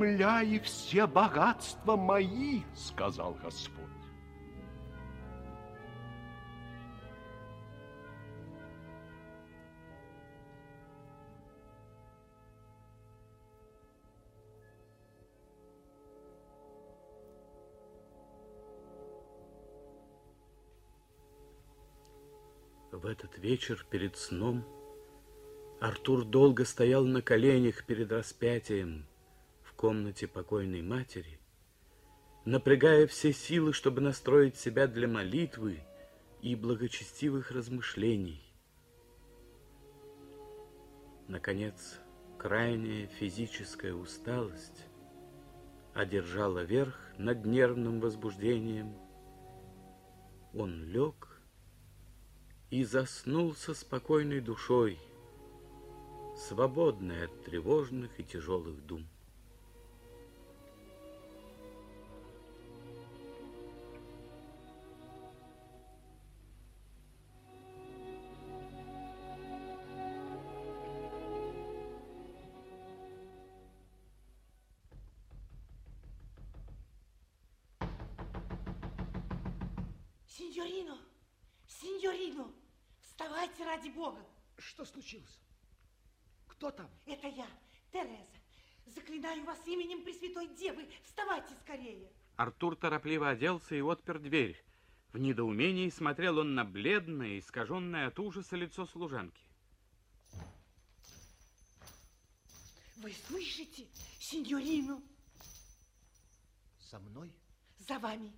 земля и все богатства мои, сказал Господь. В этот вечер перед сном Артур долго стоял на коленях перед распятием комнате покойной матери, напрягая все силы, чтобы настроить себя для молитвы и благочестивых размышлений. Наконец, крайняя физическая усталость одержала верх над нервным возбуждением. Он лег и заснул со спокойной душой, свободной от тревожных и тяжелых дум. Синьорино! Синьорино! Вставайте ради Бога! Что случилось? Кто там? Это я, Тереза. Заклинаю вас именем Пресвятой Девы. Вставайте скорее. Артур торопливо оделся и отпер дверь. В недоумении смотрел он на бледное, искаженное от ужаса лицо служанки. Вы слышите, сеньорино? За мной? За вами.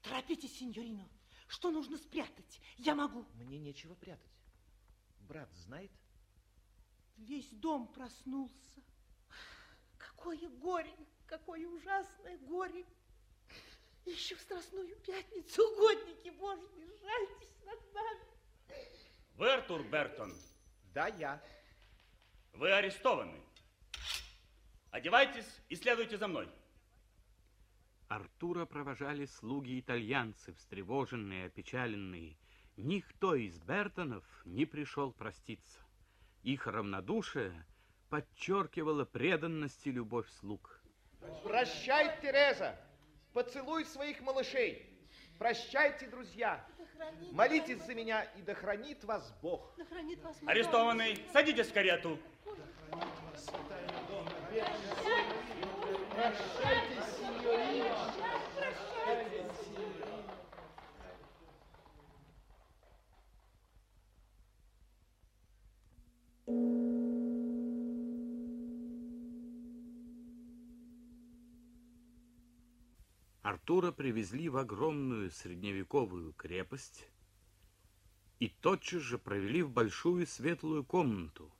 Торопитесь, сеньорино. Что нужно спрятать? Я могу. Мне нечего прятать. Брат знает? Весь дом проснулся. Какое горе, какое ужасное горе. Еще в Страстную Пятницу, угодники Божьи, жальтесь над нами. Вы Артур Бертон? Да, я. Вы арестованы. Одевайтесь и следуйте за мной. Артура провожали слуги-итальянцы, встревоженные, опечаленные. Никто из Бертонов не пришел проститься. Их равнодушие подчеркивало преданность и любовь слуг. Прощай, Тереза. Поцелуй своих малышей. Прощайте, друзья. Молитесь за меня, и да хранит вас Бог. Да хранит вас Арестованный, садитесь в карету. Артура привезли в огромную средневековую крепость и тотчас же провели в большую светлую комнату,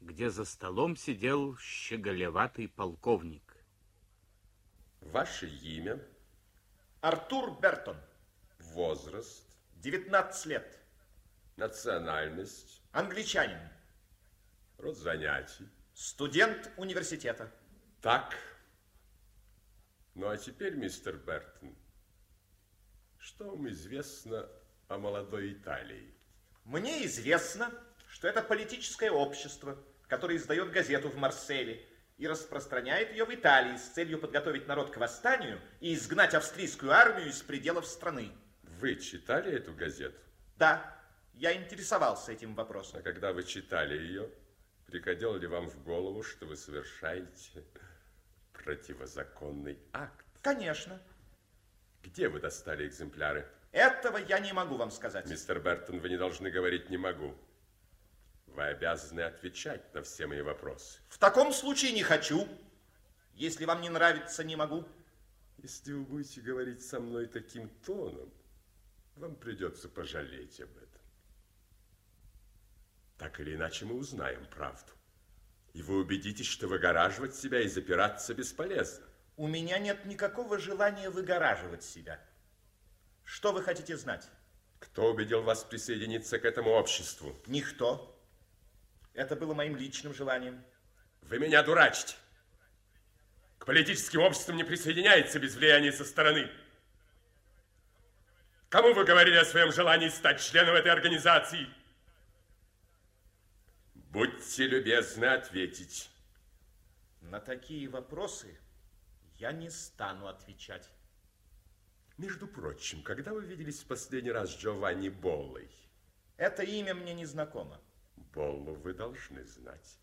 где за столом сидел щеголеватый полковник. Ваше имя? Артур Бертон, Возраст? 19 лет, Национальность? англичанин, Род занятий? студент университета. Так. Ну а теперь, мистер Бертон, что вам известно о молодой Италии? Мне известно, что это политическое общество, которое издает газету в Марселе и распространяет ее в Италии с целью подготовить народ к восстанию и изгнать австрийскую армию из пределов страны. Вы читали эту газету? Да, я интересовался этим вопросом. А когда вы читали ее, приходило ли вам в голову, что вы совершаете противозаконный акт? Конечно. Где вы достали экземпляры? Этого я не могу вам сказать. Мистер Бертон, вы не должны говорить «не могу». Вы обязаны отвечать на все мои вопросы. В таком случае не хочу. Если вам не нравится, не могу. Если вы будете говорить со мной таким тоном, вам придется пожалеть об этом. Так или иначе мы узнаем правду. И вы убедитесь, что выгораживать себя и запираться бесполезно. У меня нет никакого желания выгораживать себя. Что вы хотите знать? Кто убедил вас присоединиться к этому обществу? Никто. Это было моим личным желанием. Вы меня дурачите. К политическим обществам не присоединяется без влияния со стороны. Кому вы говорили о своем желании стать членом этой организации? Будьте любезны ответить. На такие вопросы я не стану отвечать. Между прочим, когда вы виделись в последний раз с Джованни Боллой? Это имя мне не знакомо. Боллу вы должны знать.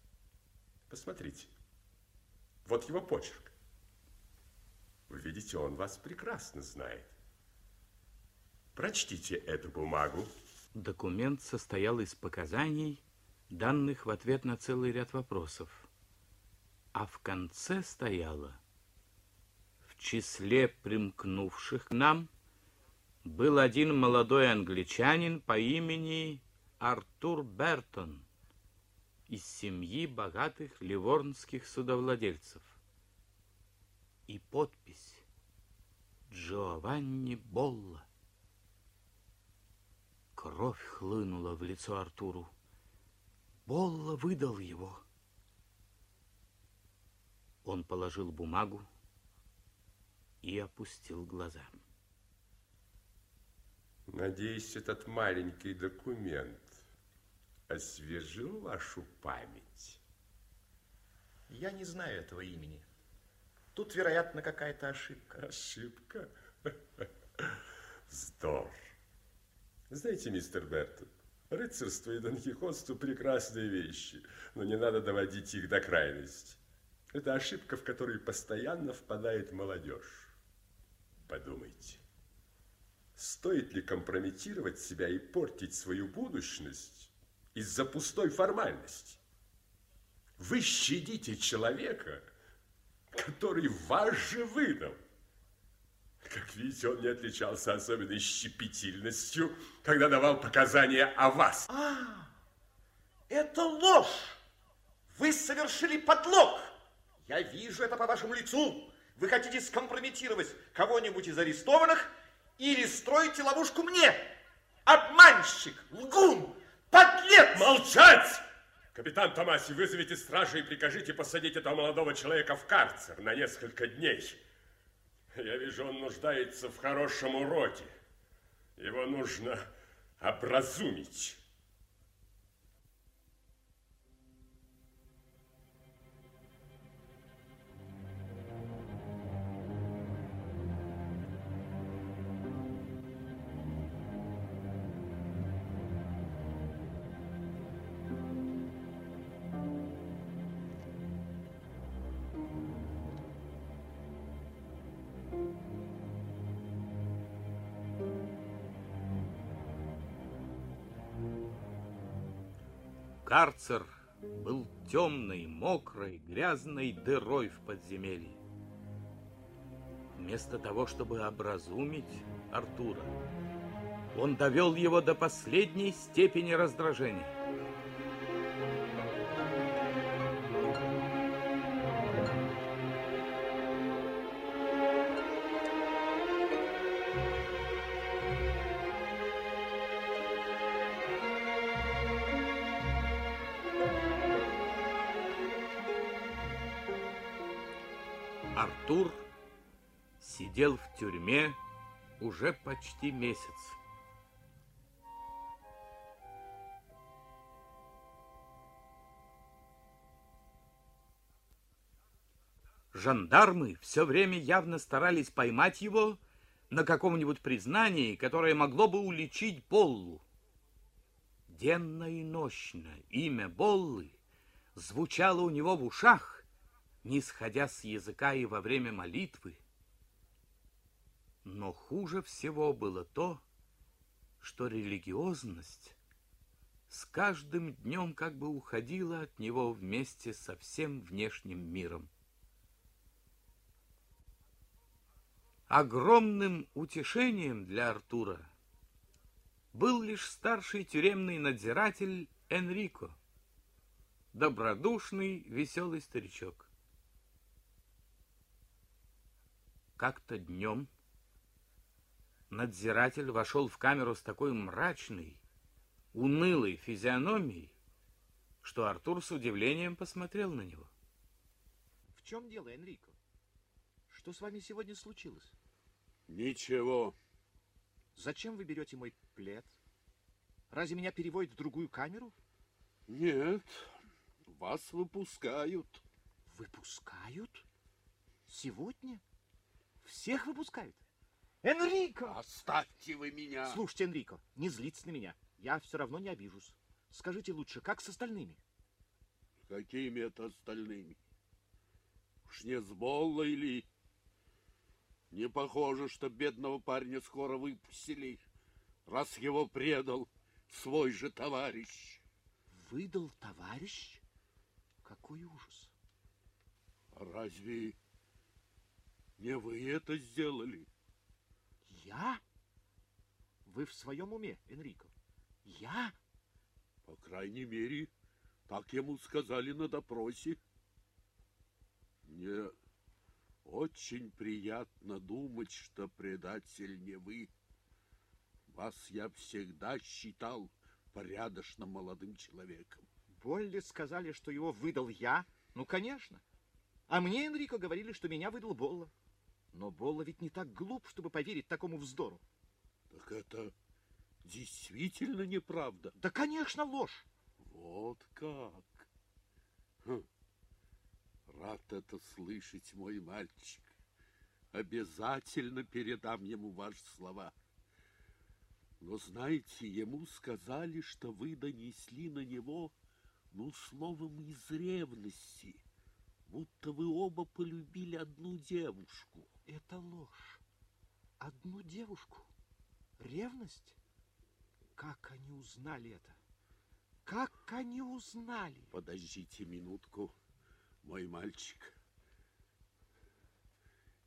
Посмотрите. Вот его почерк. Вы видите, он вас прекрасно знает. Прочтите эту бумагу. Документ состоял из показаний, данных в ответ на целый ряд вопросов. А в конце стояло в числе примкнувших к нам был один молодой англичанин по имени Артур Бертон из семьи богатых ливорнских судовладельцев. И подпись Джованни Болла. Кровь хлынула в лицо Артуру. Болла выдал его. Он положил бумагу и опустил глаза. Надеюсь, этот маленький документ освежил вашу память. Я не знаю этого имени. Тут, вероятно, какая-то ошибка. Ошибка? Вздор. Знаете, мистер Бертон, рыцарство и донкихотство прекрасные вещи, но не надо доводить их до крайности. Это ошибка, в которой постоянно впадает молодежь. Подумайте, стоит ли компрометировать себя и портить свою будущность из-за пустой формальности? Вы щадите человека, который вас же выдал. Как видите, он не отличался особенной щепетильностью, когда давал показания о вас. А, это ложь! Вы совершили подлог! Я вижу это по вашему лицу. Вы хотите скомпрометировать кого-нибудь из арестованных или строите ловушку мне? Обманщик, лгун! Капитан Томаси, вызовите стражу и прикажите посадить этого молодого человека в карцер на несколько дней. Я вижу, он нуждается в хорошем уроке. Его нужно образумить. Карцер был темной, мокрой, грязной дырой в подземелье. Вместо того, чтобы образумить Артура, он довел его до последней степени раздражения. Артур сидел в тюрьме уже почти месяц. Жандармы все время явно старались поймать его на каком-нибудь признании, которое могло бы уличить Боллу. Денно и нощно имя Боллы звучало у него в ушах, не сходя с языка и во время молитвы. Но хуже всего было то, что религиозность с каждым днем как бы уходила от него вместе со всем внешним миром. Огромным утешением для Артура был лишь старший тюремный надзиратель Энрико, добродушный, веселый старичок. Как-то днем надзиратель вошел в камеру с такой мрачной, унылой физиономией, что Артур с удивлением посмотрел на него. В чем дело, Энрико? Что с вами сегодня случилось? Ничего. Зачем вы берете мой плед? Разве меня переводят в другую камеру? Нет, вас выпускают. Выпускают? Сегодня? Всех выпускают? Энрико! Оставьте вы меня. Слушайте, Энрико, не злитесь на меня. Я все равно не обижусь. Скажите лучше, как с остальными? Какими это остальными? Уж не с Болла или... Не похоже, что бедного парня скоро выпустили, раз его предал свой же товарищ. Выдал товарищ? Какой ужас. А разве не вы это сделали? Я? Вы в своем уме, Энрико? Я? По крайней мере, так ему сказали на допросе. Мне очень приятно думать, что предатель не вы. Вас я всегда считал порядочным молодым человеком. Болли сказали, что его выдал я? Ну, конечно. А мне, Энрико, говорили, что меня выдал Болла. Но Болла ведь не так глуп, чтобы поверить такому вздору. Так это действительно неправда. Да, конечно, ложь. Вот как. Хм. Рад это слышать, мой мальчик. Обязательно передам ему ваши слова. Но знаете, ему сказали, что вы донесли на него, ну, словом, из ревности, будто вы оба полюбили одну девушку. Это ложь. Одну девушку? Ревность? Как они узнали это? Как они узнали? Подождите минутку, мой мальчик.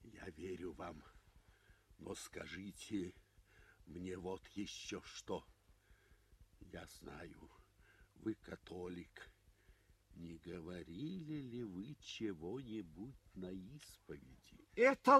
Я верю вам, но скажите мне вот еще что. Я знаю, вы католик. Не говорили ли вы чего-нибудь на исповеди? Это